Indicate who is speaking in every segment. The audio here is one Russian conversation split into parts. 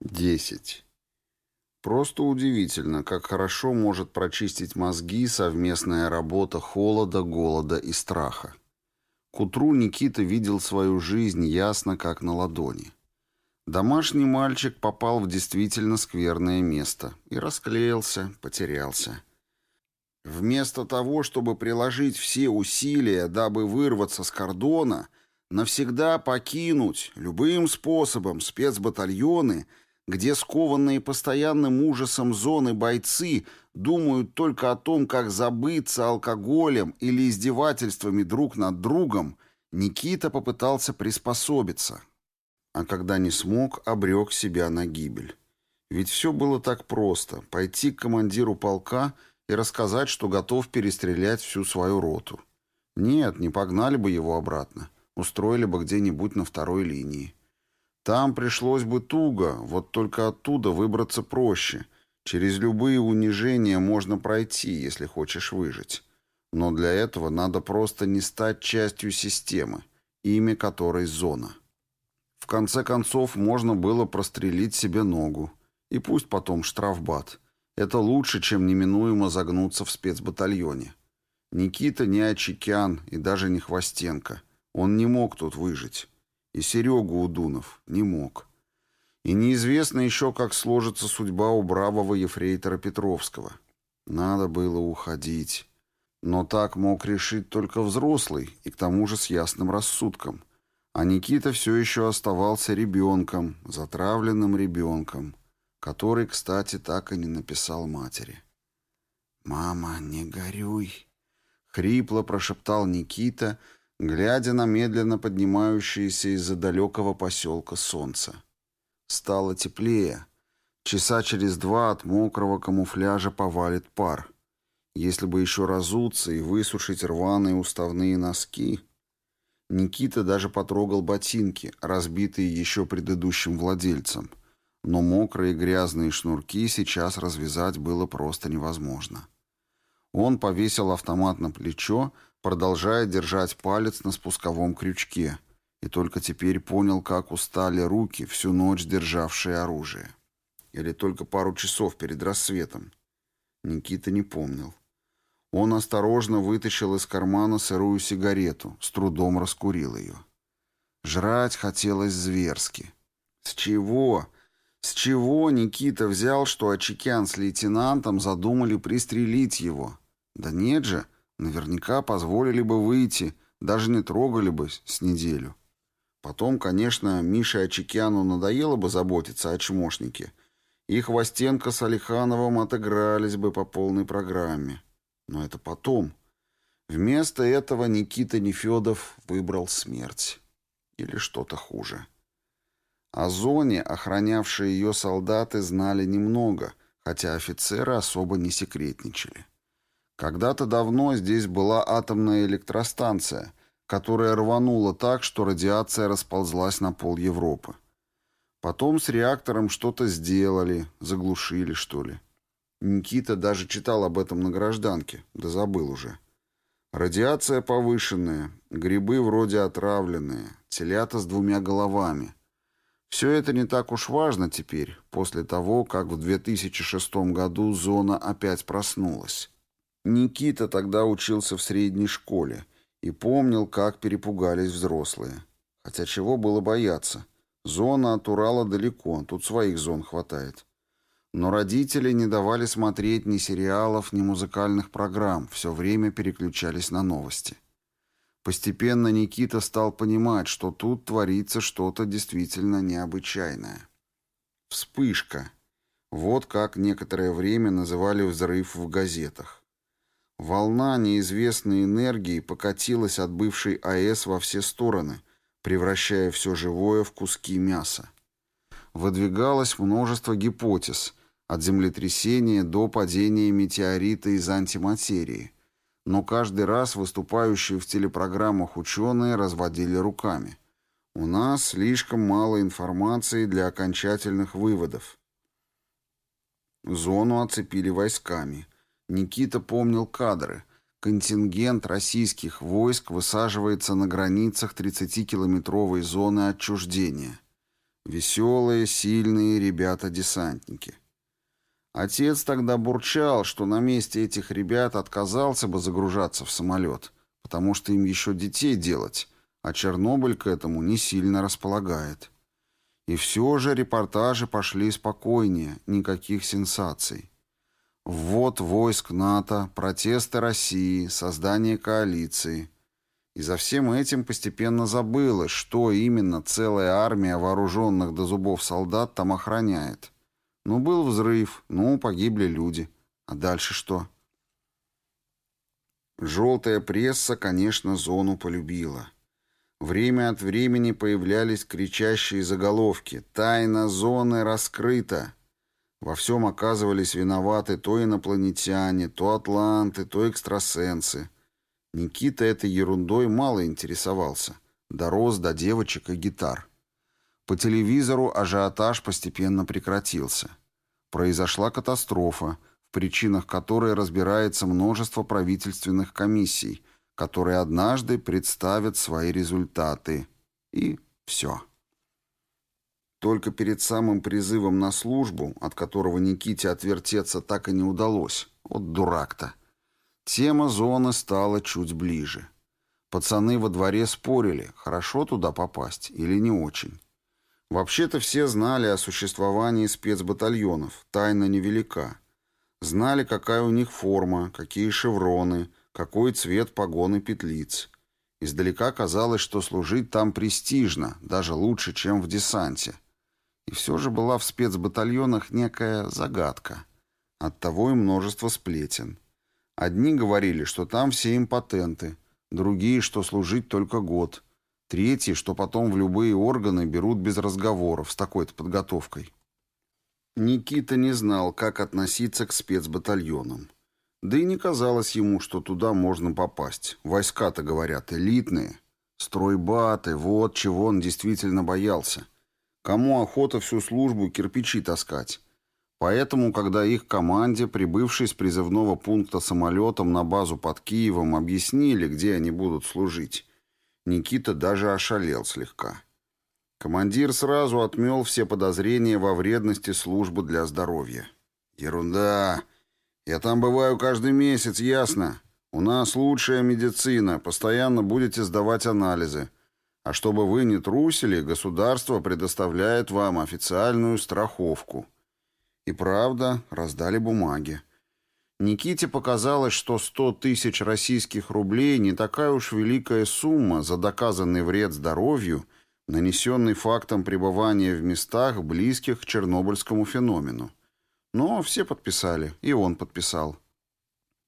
Speaker 1: 10. Просто удивительно, как хорошо может прочистить мозги совместная работа холода, голода и страха. К утру Никита видел свою жизнь ясно, как на ладони. Домашний мальчик попал в действительно скверное место и расклеился, потерялся. Вместо того, чтобы приложить все усилия, дабы вырваться с кордона, навсегда покинуть любым способом спецбатальоны – где скованные постоянным ужасом зоны бойцы думают только о том, как забыться алкоголем или издевательствами друг над другом, Никита попытался приспособиться. А когда не смог, обрек себя на гибель. Ведь все было так просто — пойти к командиру полка и рассказать, что готов перестрелять всю свою роту. Нет, не погнали бы его обратно, устроили бы где-нибудь на второй линии. Там пришлось бы туго, вот только оттуда выбраться проще. Через любые унижения можно пройти, если хочешь выжить. Но для этого надо просто не стать частью системы, имя которой зона. В конце концов, можно было прострелить себе ногу. И пусть потом штрафбат. Это лучше, чем неминуемо загнуться в спецбатальоне. Никита не Очекян и даже не Хвостенко. Он не мог тут выжить. И Серегу Удунов не мог. И неизвестно еще, как сложится судьба у бравого ефрейтора Петровского. Надо было уходить. Но так мог решить только взрослый, и к тому же с ясным рассудком. А Никита все еще оставался ребенком, затравленным ребенком, который, кстати, так и не написал матери. «Мама, не горюй!» — хрипло прошептал Никита — глядя на медленно поднимающееся из-за далекого поселка солнце. Стало теплее. Часа через два от мокрого камуфляжа повалит пар. Если бы еще разуться и высушить рваные уставные носки... Никита даже потрогал ботинки, разбитые еще предыдущим владельцем. Но мокрые грязные шнурки сейчас развязать было просто невозможно. Он повесил автомат на плечо продолжая держать палец на спусковом крючке, и только теперь понял, как устали руки, всю ночь державшие оружие. Или только пару часов перед рассветом. Никита не помнил. Он осторожно вытащил из кармана сырую сигарету, с трудом раскурил ее. Жрать хотелось зверски. С чего? С чего Никита взял, что Очекян с лейтенантом задумали пристрелить его? Да нет же, Наверняка позволили бы выйти, даже не трогали бы с неделю. Потом, конечно, Мише Очекяну надоело бы заботиться о чмошнике. И Хвостенко с Алихановым отыгрались бы по полной программе. Но это потом. Вместо этого Никита Нефедов выбрал смерть. Или что-то хуже. О зоне, охранявшие ее солдаты, знали немного, хотя офицеры особо не секретничали. Когда-то давно здесь была атомная электростанция, которая рванула так, что радиация расползлась на пол Европы. Потом с реактором что-то сделали, заглушили, что ли. Никита даже читал об этом на гражданке, да забыл уже. Радиация повышенная, грибы вроде отравленные, телята с двумя головами. Все это не так уж важно теперь, после того, как в 2006 году зона опять проснулась. Никита тогда учился в средней школе и помнил, как перепугались взрослые. Хотя чего было бояться? Зона от Урала далеко, тут своих зон хватает. Но родители не давали смотреть ни сериалов, ни музыкальных программ, все время переключались на новости. Постепенно Никита стал понимать, что тут творится что-то действительно необычайное. Вспышка. Вот как некоторое время называли взрыв в газетах. Волна неизвестной энергии покатилась от бывшей АЭС во все стороны, превращая все живое в куски мяса. Выдвигалось множество гипотез, от землетрясения до падения метеорита из антиматерии, но каждый раз выступающие в телепрограммах ученые разводили руками. У нас слишком мало информации для окончательных выводов. Зону оцепили войсками – Никита помнил кадры. Контингент российских войск высаживается на границах 30-километровой зоны отчуждения. Веселые, сильные ребята-десантники. Отец тогда бурчал, что на месте этих ребят отказался бы загружаться в самолет, потому что им еще детей делать, а Чернобыль к этому не сильно располагает. И все же репортажи пошли спокойнее, никаких сенсаций. Ввод войск НАТО, протесты России, создание коалиции. И за всем этим постепенно забылось, что именно целая армия вооруженных до зубов солдат там охраняет. Ну, был взрыв, ну, погибли люди. А дальше что? Желтая пресса, конечно, зону полюбила. Время от времени появлялись кричащие заголовки «Тайна зоны раскрыта!». Во всем оказывались виноваты то инопланетяне, то атланты, то экстрасенсы. Никита этой ерундой мало интересовался. Дорос до девочек и гитар. По телевизору ажиотаж постепенно прекратился. Произошла катастрофа, в причинах которой разбирается множество правительственных комиссий – которые однажды представят свои результаты. И все. Только перед самым призывом на службу, от которого Никите отвертеться так и не удалось, вот дурак-то, тема зоны стала чуть ближе. Пацаны во дворе спорили, хорошо туда попасть или не очень. Вообще-то все знали о существовании спецбатальонов, тайна невелика. Знали, какая у них форма, какие шевроны, какой цвет погоны петлиц. Издалека казалось, что служить там престижно, даже лучше, чем в десанте. И все же была в спецбатальонах некая загадка. Оттого и множество сплетен. Одни говорили, что там все импотенты, другие, что служить только год, третьи, что потом в любые органы берут без разговоров с такой-то подготовкой. Никита не знал, как относиться к спецбатальонам. Да и не казалось ему, что туда можно попасть. Войска-то, говорят, элитные. Стройбаты, вот чего он действительно боялся. Кому охота всю службу кирпичи таскать? Поэтому, когда их команде, прибывшей с призывного пункта самолетом на базу под Киевом, объяснили, где они будут служить, Никита даже ошалел слегка. Командир сразу отмел все подозрения во вредности службы для здоровья. «Ерунда!» Я там бываю каждый месяц, ясно? У нас лучшая медицина, постоянно будете сдавать анализы. А чтобы вы не трусили, государство предоставляет вам официальную страховку. И правда, раздали бумаги. Никите показалось, что 100 тысяч российских рублей не такая уж великая сумма за доказанный вред здоровью, нанесенный фактом пребывания в местах, близких к чернобыльскому феномену. Но все подписали, и он подписал.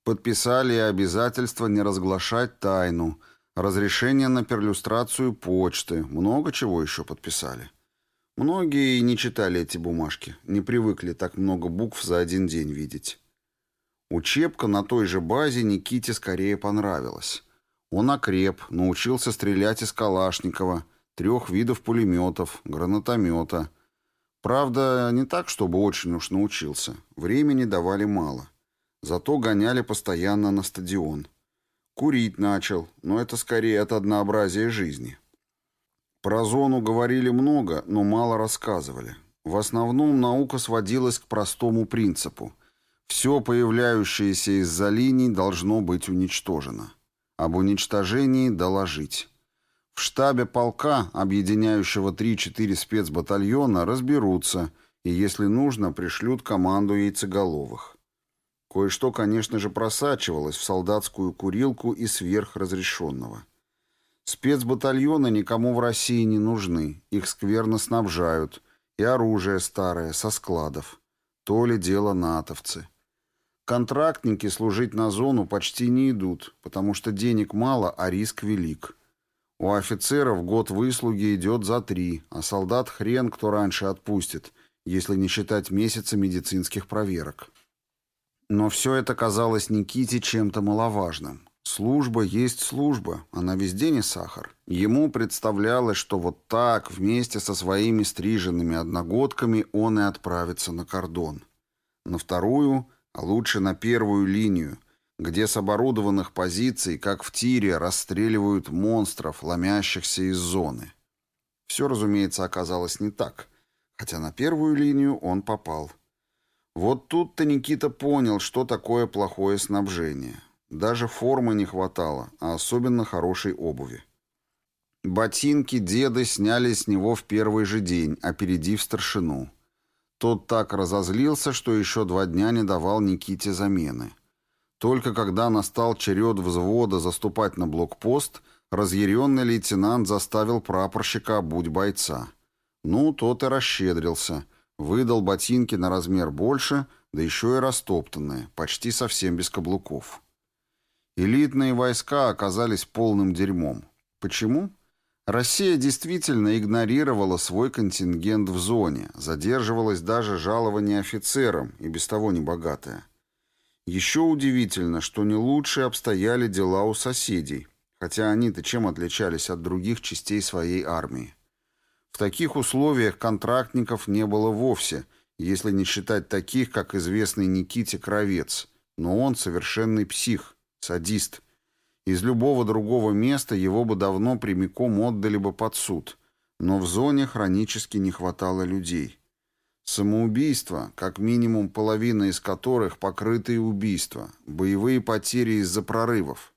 Speaker 1: Подписали и обязательство не разглашать тайну, разрешение на перлюстрацию почты, много чего еще подписали. Многие не читали эти бумажки, не привыкли так много букв за один день видеть. Учебка на той же базе Никите скорее понравилась. Он окреп, научился стрелять из Калашникова, трех видов пулеметов, гранатомета, Правда, не так, чтобы очень уж научился. Времени давали мало. Зато гоняли постоянно на стадион. Курить начал, но это скорее от однообразия жизни. Про зону говорили много, но мало рассказывали. В основном наука сводилась к простому принципу. Все появляющееся из-за линий должно быть уничтожено. Об уничтожении доложить. В штабе полка, объединяющего 3-4 спецбатальона, разберутся и, если нужно, пришлют команду яйцеголовых. Кое-что, конечно же, просачивалось в солдатскую курилку и сверхразрешенного. Спецбатальоны никому в России не нужны, их скверно снабжают, и оружие старое, со складов. То ли дело натовцы. Контрактники служить на зону почти не идут, потому что денег мало, а риск велик. У офицеров год выслуги идет за три, а солдат хрен кто раньше отпустит, если не считать месяца медицинских проверок. Но все это казалось Никите чем-то маловажным. Служба есть служба, она везде не сахар. Ему представлялось, что вот так, вместе со своими стриженными одногодками, он и отправится на кордон. На вторую, а лучше на первую линию – где с оборудованных позиций, как в тире, расстреливают монстров, ломящихся из зоны. Все, разумеется, оказалось не так, хотя на первую линию он попал. Вот тут-то Никита понял, что такое плохое снабжение. Даже формы не хватало, а особенно хорошей обуви. Ботинки деда сняли с него в первый же день, опередив старшину. Тот так разозлился, что еще два дня не давал Никите замены. Только когда настал черед взвода заступать на блокпост, разъяренный лейтенант заставил прапорщика обуть бойца. Ну, тот и расщедрился. Выдал ботинки на размер больше, да еще и растоптанные, почти совсем без каблуков. Элитные войска оказались полным дерьмом. Почему? Россия действительно игнорировала свой контингент в зоне, задерживалась даже жалование офицерам, и без того небогатое. Еще удивительно, что не лучше обстояли дела у соседей, хотя они-то чем отличались от других частей своей армии. В таких условиях контрактников не было вовсе, если не считать таких, как известный Никите Кровец, но он совершенный псих, садист – из любого другого места его бы давно прямиком отдали бы под суд, но в зоне хронически не хватало людей. Самоубийства, как минимум половина из которых покрытые убийства, боевые потери из-за прорывов.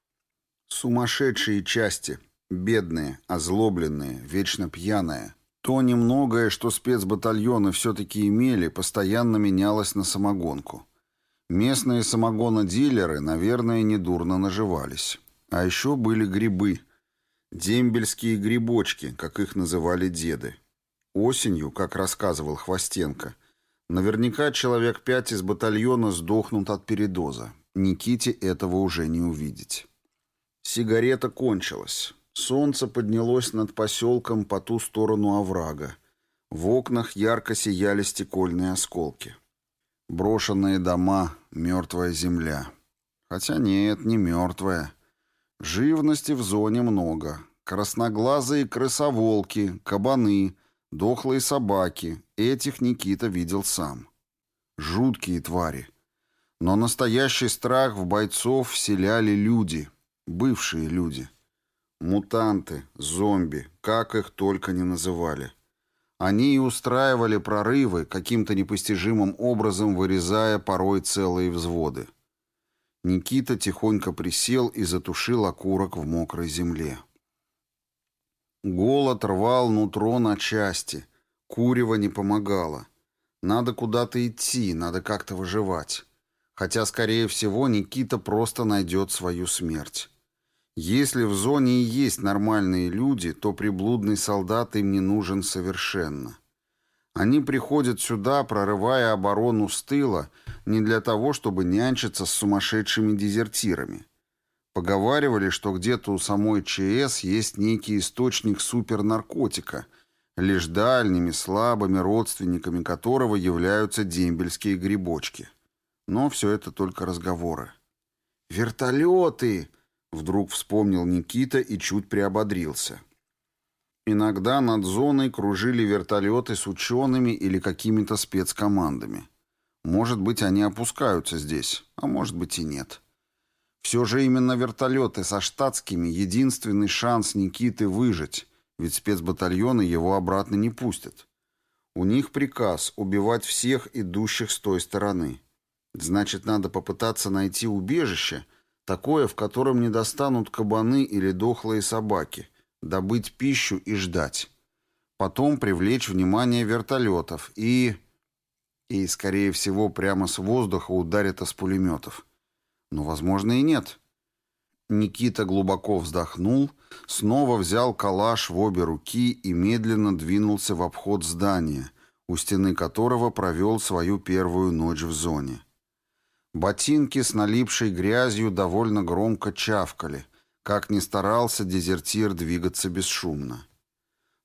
Speaker 1: Сумасшедшие части, бедные, озлобленные, вечно пьяные. То немногое, что спецбатальоны все-таки имели, постоянно менялось на самогонку. Местные самогонодилеры, наверное, недурно наживались. А еще были грибы. Дембельские грибочки, как их называли деды. Осенью, как рассказывал Хвостенко, наверняка человек пять из батальона сдохнут от передоза. Никите этого уже не увидеть. Сигарета кончилась. Солнце поднялось над поселком по ту сторону оврага. В окнах ярко сияли стекольные осколки. Брошенные дома, мертвая земля. Хотя нет, не мертвая. Живности в зоне много. Красноглазые крысоволки, кабаны, дохлые собаки. Этих Никита видел сам. Жуткие твари. Но настоящий страх в бойцов вселяли люди, бывшие люди. Мутанты, зомби, как их только не называли. Они и устраивали прорывы, каким-то непостижимым образом вырезая порой целые взводы. Никита тихонько присел и затушил окурок в мокрой земле. Голод рвал нутро на части. Курево не помогало. Надо куда-то идти, надо как-то выживать. Хотя, скорее всего, Никита просто найдет свою смерть. Если в зоне и есть нормальные люди, то приблудный солдат им не нужен совершенно. Они приходят сюда, прорывая оборону с тыла, не для того, чтобы нянчиться с сумасшедшими дезертирами. Поговаривали, что где-то у самой ЧС есть некий источник супернаркотика, лишь дальними, слабыми родственниками которого являются дембельские грибочки. Но все это только разговоры. «Вертолеты!» — вдруг вспомнил Никита и чуть приободрился. Иногда над зоной кружили вертолеты с учеными или какими-то спецкомандами. Может быть, они опускаются здесь, а может быть и нет. Все же именно вертолеты со штатскими — единственный шанс Никиты выжить, ведь спецбатальоны его обратно не пустят. У них приказ убивать всех идущих с той стороны. Значит, надо попытаться найти убежище, такое, в котором не достанут кабаны или дохлые собаки, добыть пищу и ждать. Потом привлечь внимание вертолетов и... И, скорее всего, прямо с воздуха ударят из пулеметов. Но, возможно, и нет. Никита глубоко вздохнул, снова взял калаш в обе руки и медленно двинулся в обход здания, у стены которого провел свою первую ночь в зоне. Ботинки с налипшей грязью довольно громко чавкали, как ни старался дезертир двигаться бесшумно.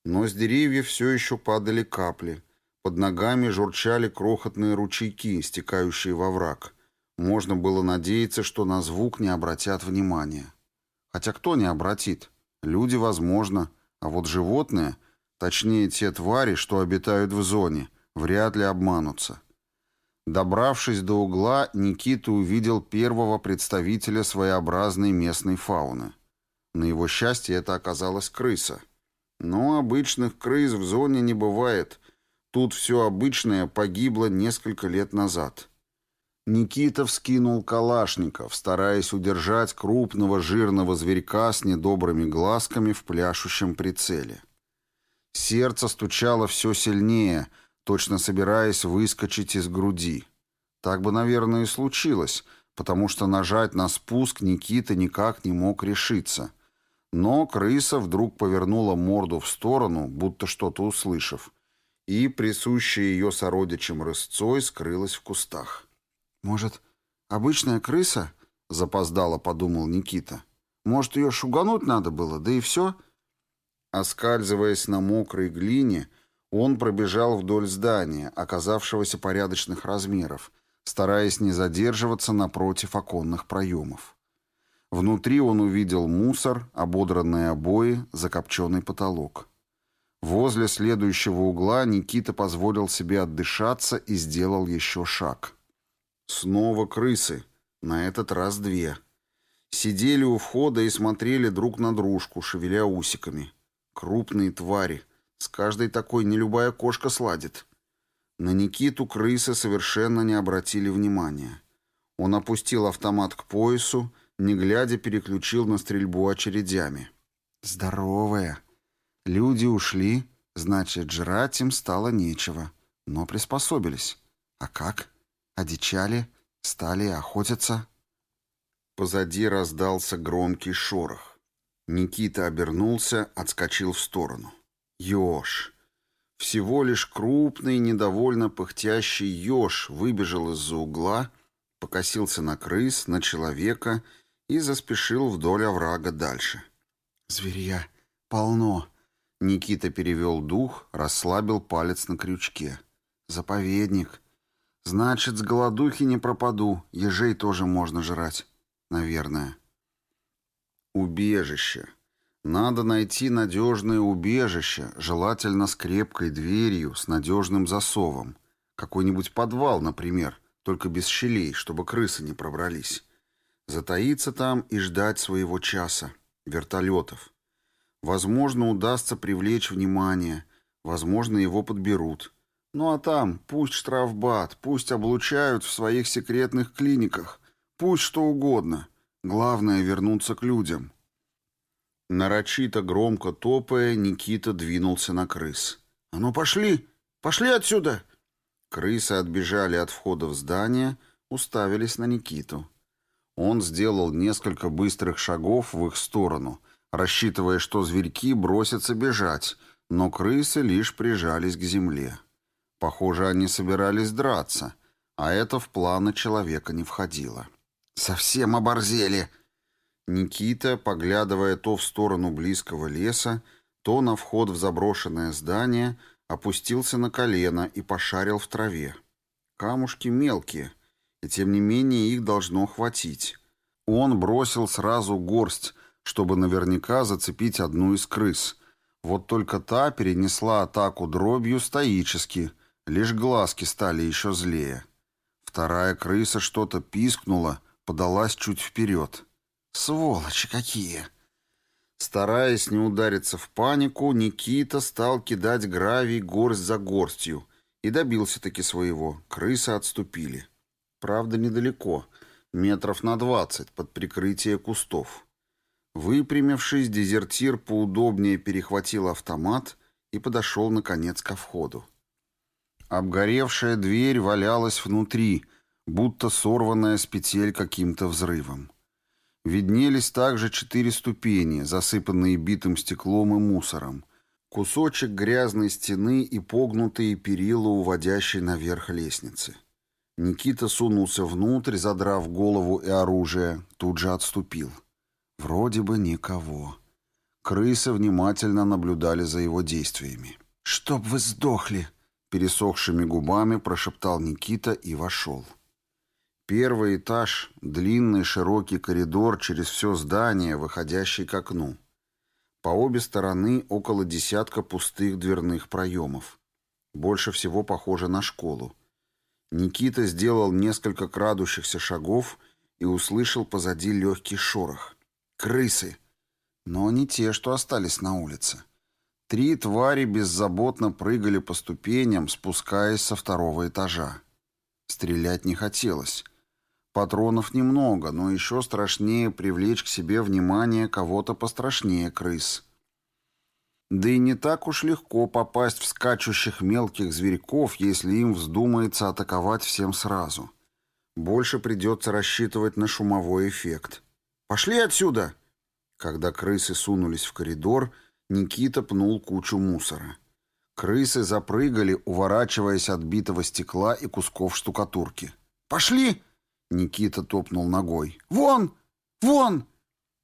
Speaker 1: Но с деревьев все еще падали капли. Под ногами журчали крохотные ручейки, стекающие во враг. Можно было надеяться, что на звук не обратят внимания. Хотя кто не обратит? Люди, возможно. А вот животные, точнее те твари, что обитают в зоне, вряд ли обманутся. Добравшись до угла, Никита увидел первого представителя своеобразной местной фауны. На его счастье это оказалась крыса. Но обычных крыс в зоне не бывает. Тут все обычное погибло несколько лет назад. Никита вскинул калашников, стараясь удержать крупного жирного зверька с недобрыми глазками в пляшущем прицеле. Сердце стучало все сильнее, точно собираясь выскочить из груди. Так бы, наверное, и случилось, потому что нажать на спуск Никита никак не мог решиться. Но крыса вдруг повернула морду в сторону, будто что-то услышав, и, присущая ее сородичем рысцой, скрылась в кустах.
Speaker 2: «Может, обычная крыса?» — запоздало подумал Никита. «Может, ее шугануть надо было, да и все?»
Speaker 1: Оскальзываясь на мокрой глине, он пробежал вдоль здания, оказавшегося порядочных размеров, стараясь не задерживаться напротив оконных проемов. Внутри он увидел мусор, ободранные обои, закопченный потолок. Возле следующего угла Никита позволил себе отдышаться и сделал еще шаг. Снова крысы. На этот раз две. Сидели у входа и смотрели друг на дружку, шевеля усиками. Крупные твари. С каждой такой не любая кошка сладит. На Никиту крысы совершенно не обратили внимания. Он опустил автомат к поясу, не глядя переключил на стрельбу очередями.
Speaker 2: Здоровая. Люди ушли, значит, жрать им стало нечего. Но приспособились. А как? Одичали, стали охотиться.
Speaker 1: Позади раздался громкий шорох. Никита обернулся, отскочил в сторону. Ёж. Всего лишь крупный, недовольно пыхтящий ёж выбежал из-за угла, покосился на крыс, на человека и заспешил вдоль оврага дальше.
Speaker 2: «Зверья полно!»
Speaker 1: Никита перевел дух, расслабил палец на крючке.
Speaker 2: «Заповедник. Значит, с голодухи не пропаду. Ежей тоже можно жрать. Наверное.
Speaker 1: Убежище. Надо найти надежное убежище, желательно с крепкой дверью, с надежным засовом. Какой-нибудь подвал, например, только без щелей, чтобы крысы не пробрались. Затаиться там и ждать своего часа. Вертолетов. Возможно, удастся привлечь внимание. Возможно, его подберут. Ну а там пусть штрафбат, пусть облучают в своих секретных клиниках, пусть что угодно. Главное вернуться к людям. Нарочито громко топая, Никита двинулся на крыс.
Speaker 2: «А ну пошли! Пошли отсюда!»
Speaker 1: Крысы отбежали от входа в здание, уставились на Никиту. Он сделал несколько быстрых шагов в их сторону, рассчитывая, что зверьки бросятся бежать, но крысы лишь прижались к земле. Похоже, они собирались драться, а это в планы человека не входило.
Speaker 2: «Совсем оборзели!»
Speaker 1: Никита, поглядывая то в сторону близкого леса, то на вход в заброшенное здание, опустился на колено и пошарил в траве. Камушки мелкие, и тем не менее их должно хватить. Он бросил сразу горсть, чтобы наверняка зацепить одну из крыс. Вот только та перенесла атаку дробью стоически — Лишь глазки стали еще злее. Вторая крыса что-то пискнула, подалась чуть вперед.
Speaker 2: «Сволочи какие!»
Speaker 1: Стараясь не удариться в панику, Никита стал кидать гравий горсть за горстью и добился-таки своего. Крысы отступили. Правда, недалеко, метров на двадцать, под прикрытие кустов. Выпрямившись, дезертир поудобнее перехватил автомат и подошел, наконец, ко входу. Обгоревшая дверь валялась внутри, будто сорванная с петель каким-то взрывом. Виднелись также четыре ступени, засыпанные битым стеклом и мусором, кусочек грязной стены и погнутые перила, уводящей наверх лестницы. Никита сунулся внутрь, задрав голову и оружие, тут же отступил. Вроде бы никого. Крысы внимательно наблюдали за его действиями.
Speaker 2: «Чтоб вы сдохли!»
Speaker 1: Пересохшими губами прошептал Никита и вошел. Первый этаж — длинный широкий коридор через все здание, выходящий к окну. По обе стороны около десятка пустых дверных проемов. Больше всего похоже на школу. Никита сделал несколько крадущихся шагов и услышал позади легкий шорох. Крысы! Но не те, что остались на улице. Три твари беззаботно прыгали по ступеням, спускаясь со второго этажа. Стрелять не хотелось. Патронов немного, но еще страшнее привлечь к себе внимание кого-то пострашнее крыс. Да и не так уж легко попасть в скачущих мелких зверьков, если им вздумается атаковать всем сразу. Больше придется рассчитывать на шумовой эффект. «Пошли отсюда!» Когда крысы сунулись в коридор, Никита пнул кучу мусора. Крысы запрыгали, уворачиваясь от битого стекла и кусков штукатурки. «Пошли!» Никита топнул ногой. «Вон! Вон!»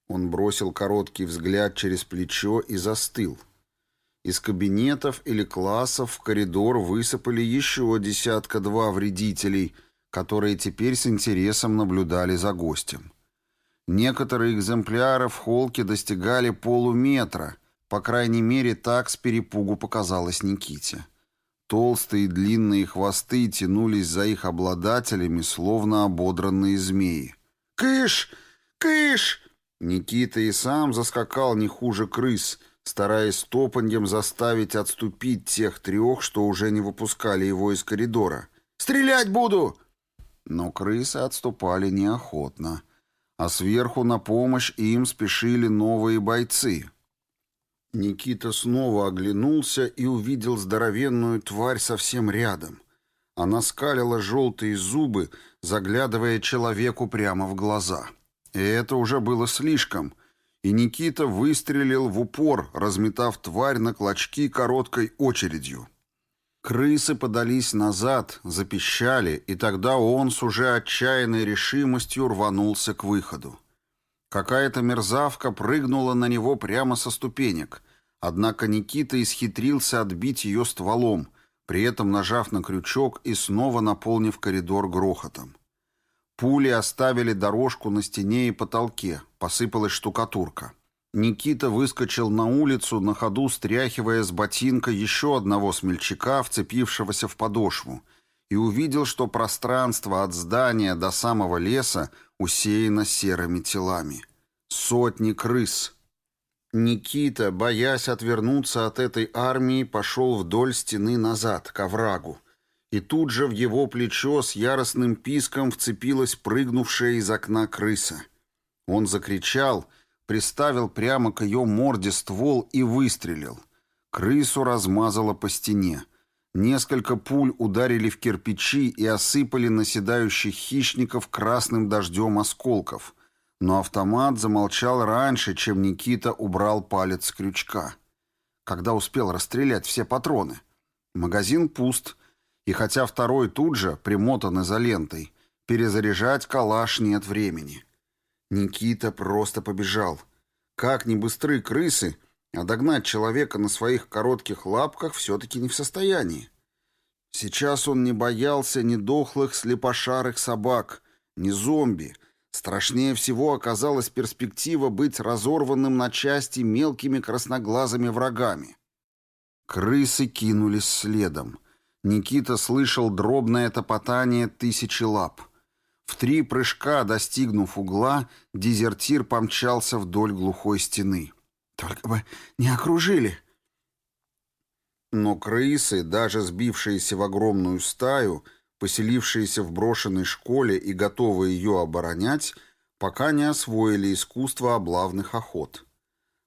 Speaker 1: Он бросил короткий взгляд через плечо и застыл. Из кабинетов или классов в коридор высыпали еще десятка-два вредителей, которые теперь с интересом наблюдали за гостем. Некоторые экземпляры в холке достигали полуметра, по крайней мере, так с перепугу показалось Никите. Толстые длинные хвосты тянулись за их обладателями, словно ободранные змеи. «Кыш! Кыш!» Никита и сам заскакал не хуже крыс, стараясь топаньем заставить отступить тех трех, что уже не выпускали его из коридора. «Стрелять буду!» Но крысы отступали неохотно а сверху на помощь им спешили новые бойцы. Никита снова оглянулся и увидел здоровенную тварь совсем рядом. Она скалила желтые зубы, заглядывая человеку прямо в глаза. И это уже было слишком, и Никита выстрелил в упор, разметав тварь на клочки короткой очередью. Крысы подались назад, запищали, и тогда он с уже отчаянной решимостью рванулся к выходу. Какая-то мерзавка прыгнула на него прямо со ступенек, однако Никита исхитрился отбить ее стволом, при этом нажав на крючок и снова наполнив коридор грохотом. Пули оставили дорожку на стене и потолке, посыпалась штукатурка. Никита выскочил на улицу, на ходу стряхивая с ботинка еще одного смельчака, вцепившегося в подошву, и увидел, что пространство от здания до самого леса усеяно серыми телами. Сотни крыс. Никита, боясь отвернуться от этой армии, пошел вдоль стены назад, к оврагу. И тут же в его плечо с яростным писком вцепилась прыгнувшая из окна крыса. Он закричал — приставил прямо к ее морде ствол и выстрелил. Крысу размазало по стене. Несколько пуль ударили в кирпичи и осыпали наседающих хищников красным дождем осколков. Но автомат замолчал раньше, чем Никита убрал палец с крючка. Когда успел расстрелять все патроны. Магазин пуст, и хотя второй тут же, примотан изолентой, перезаряжать калаш нет времени. Никита просто побежал. Как ни быстры крысы, а догнать человека на своих коротких лапках все-таки не в состоянии. Сейчас он не боялся ни дохлых слепошарых собак, ни зомби. Страшнее всего оказалась перспектива быть разорванным на части мелкими красноглазыми врагами. Крысы кинулись следом. Никита слышал дробное топотание тысячи лап — в три прыжка, достигнув угла, дезертир помчался вдоль глухой стены. «Только бы не окружили!» Но крысы, даже сбившиеся в огромную стаю, поселившиеся в брошенной школе и готовые ее оборонять, пока не освоили искусство облавных охот.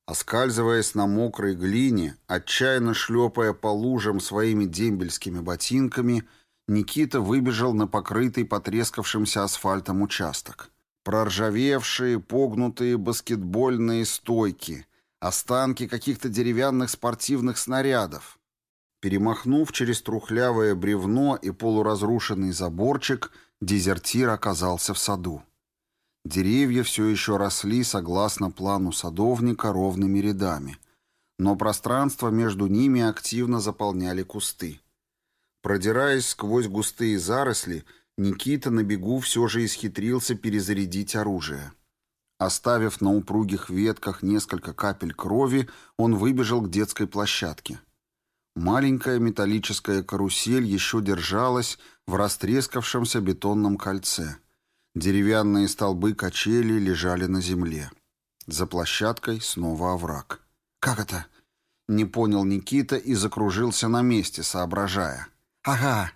Speaker 1: Оскальзываясь на мокрой глине, отчаянно шлепая по лужам своими дембельскими ботинками — Никита выбежал на покрытый потрескавшимся асфальтом участок. Проржавевшие, погнутые баскетбольные стойки, останки каких-то деревянных спортивных снарядов. Перемахнув через трухлявое бревно и полуразрушенный заборчик, дезертир оказался в саду. Деревья все еще росли согласно плану садовника ровными рядами, но пространство между ними активно заполняли кусты. Продираясь сквозь густые заросли, Никита на бегу все же исхитрился перезарядить оружие. Оставив на упругих ветках несколько капель крови, он выбежал к детской площадке. Маленькая металлическая карусель еще держалась в растрескавшемся бетонном кольце. Деревянные столбы качели лежали на земле. За площадкой снова овраг. «Как это? Не понял Никита и закружился на месте, соображая.
Speaker 2: «Ага,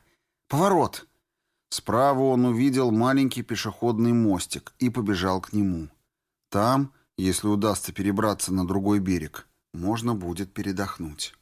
Speaker 2: поворот!»
Speaker 1: Справа он увидел маленький пешеходный мостик и побежал к нему. Там, если удастся перебраться на другой берег, можно будет передохнуть.